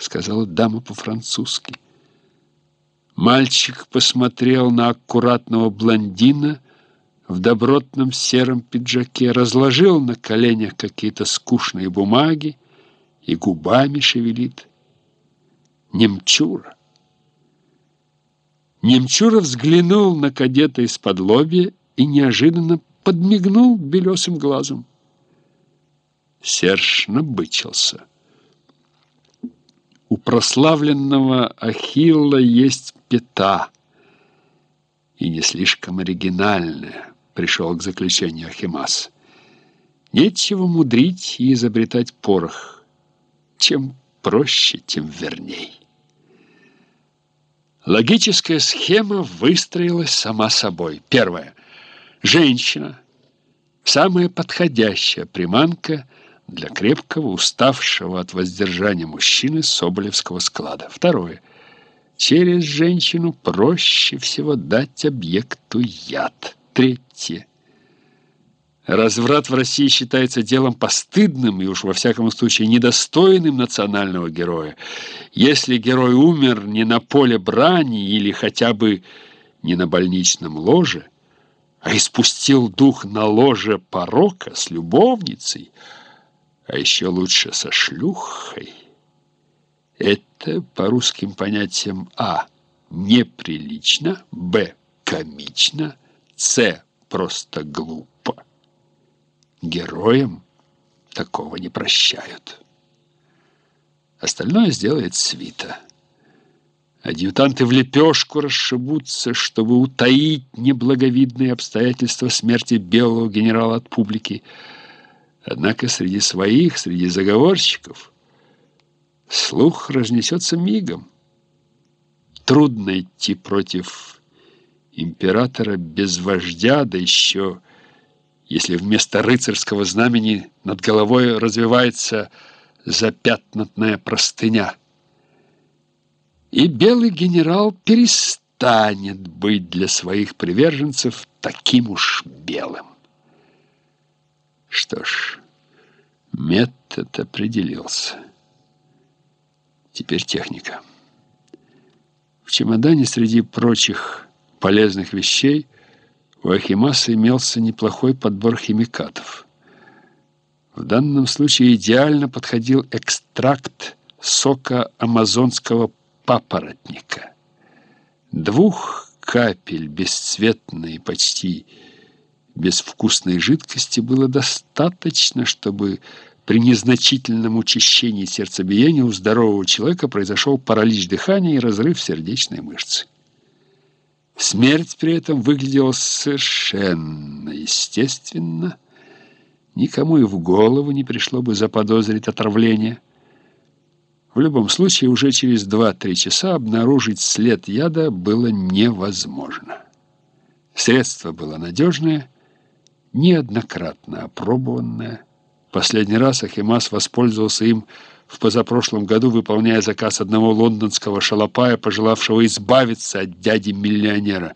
сказала дама по-французски. Мальчик посмотрел на аккуратного блондина в добротном сером пиджаке, разложил на коленях какие-то скучные бумаги и губами шевелит. Немчура. Немчура взглянул на кадета из-под лобья и неожиданно подмигнул белесым глазом. Серж набычился. Прославленного Ахилла есть пята, и не слишком оригинальная, пришел к заключению Ахимас. Нечего мудрить и изобретать порох. Чем проще, тем верней. Логическая схема выстроилась сама собой. Первое. Женщина. Самая подходящая приманка для крепкого, уставшего от воздержания мужчины Соболевского склада. Второе. Через женщину проще всего дать объекту яд. Третье. Разврат в России считается делом постыдным и уж во всяком случае недостойным национального героя. Если герой умер не на поле брани или хотя бы не на больничном ложе, а испустил дух на ложе порока с любовницей, а еще лучше со шлюхой, это по русским понятиям А. Неприлично, Б. Комично, С. Просто глупо. Героям такого не прощают. Остальное сделает свита. Адъютанты в лепешку расшибутся, чтобы утаить неблаговидные обстоятельства смерти белого генерала от публики. Однако среди своих, среди заговорщиков, слух разнесется мигом. Трудно идти против императора без вождя, да еще, если вместо рыцарского знамени над головой развивается запятнатная простыня. И белый генерал перестанет быть для своих приверженцев таким уж белым. Что ж, метод определился. Теперь техника. В чемодане среди прочих полезных вещей у Ахимаса имелся неплохой подбор химикатов. В данном случае идеально подходил экстракт сока амазонского папоротника. Двух капель бесцветной, почти безвкусной жидкости было достаточно, чтобы при незначительном учащении сердцебиения у здорового человека произошел паралич дыхания и разрыв сердечной мышцы. Смерть при этом выглядела совершенно естественно. Никому и в голову не пришло бы заподозрить отравление. В любом случае, уже через 2-3 часа обнаружить след яда было невозможно. Средство было надежное, неоднократно опробованное. Последний раз Ахимас воспользовался им в позапрошлом году, выполняя заказ одного лондонского шалопая, пожелавшего избавиться от дяди-миллионера.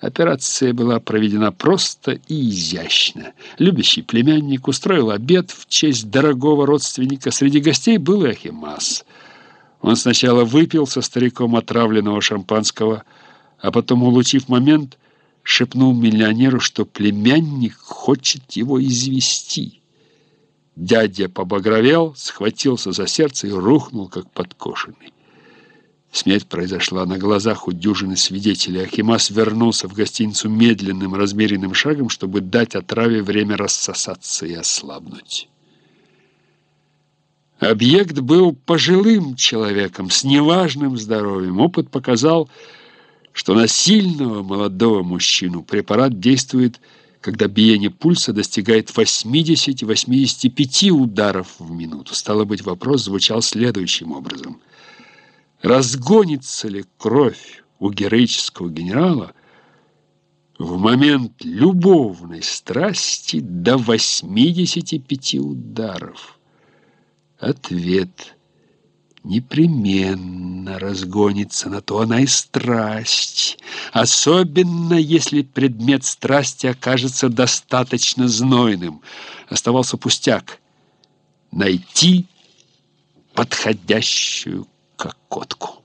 Операция была проведена просто и изящно. Любящий племянник устроил обед в честь дорогого родственника. Среди гостей был Ахимас. Он сначала выпил со стариком отравленного шампанского, а потом, улучив момент, шепнул миллионеру, что племянник хочет его извести. Дядя побагровел, схватился за сердце и рухнул, как подкошенный. Смерть произошла на глазах у дюжины свидетелей. Ахимас вернулся в гостиницу медленным, размеренным шагом, чтобы дать отраве время рассосаться и ослабнуть. Объект был пожилым человеком с неважным здоровьем. Опыт показал, что на сильного молодого мужчину препарат действует, когда биение пульса достигает 80-85 ударов в минуту. Стало быть, вопрос звучал следующим образом. Разгонится ли кровь у героического генерала в момент любовной страсти до 85 ударов? Ответ – непременно разгонится, на то она и страсть, особенно если предмет страсти окажется достаточно знойным. Оставался пустяк — найти подходящую кокотку.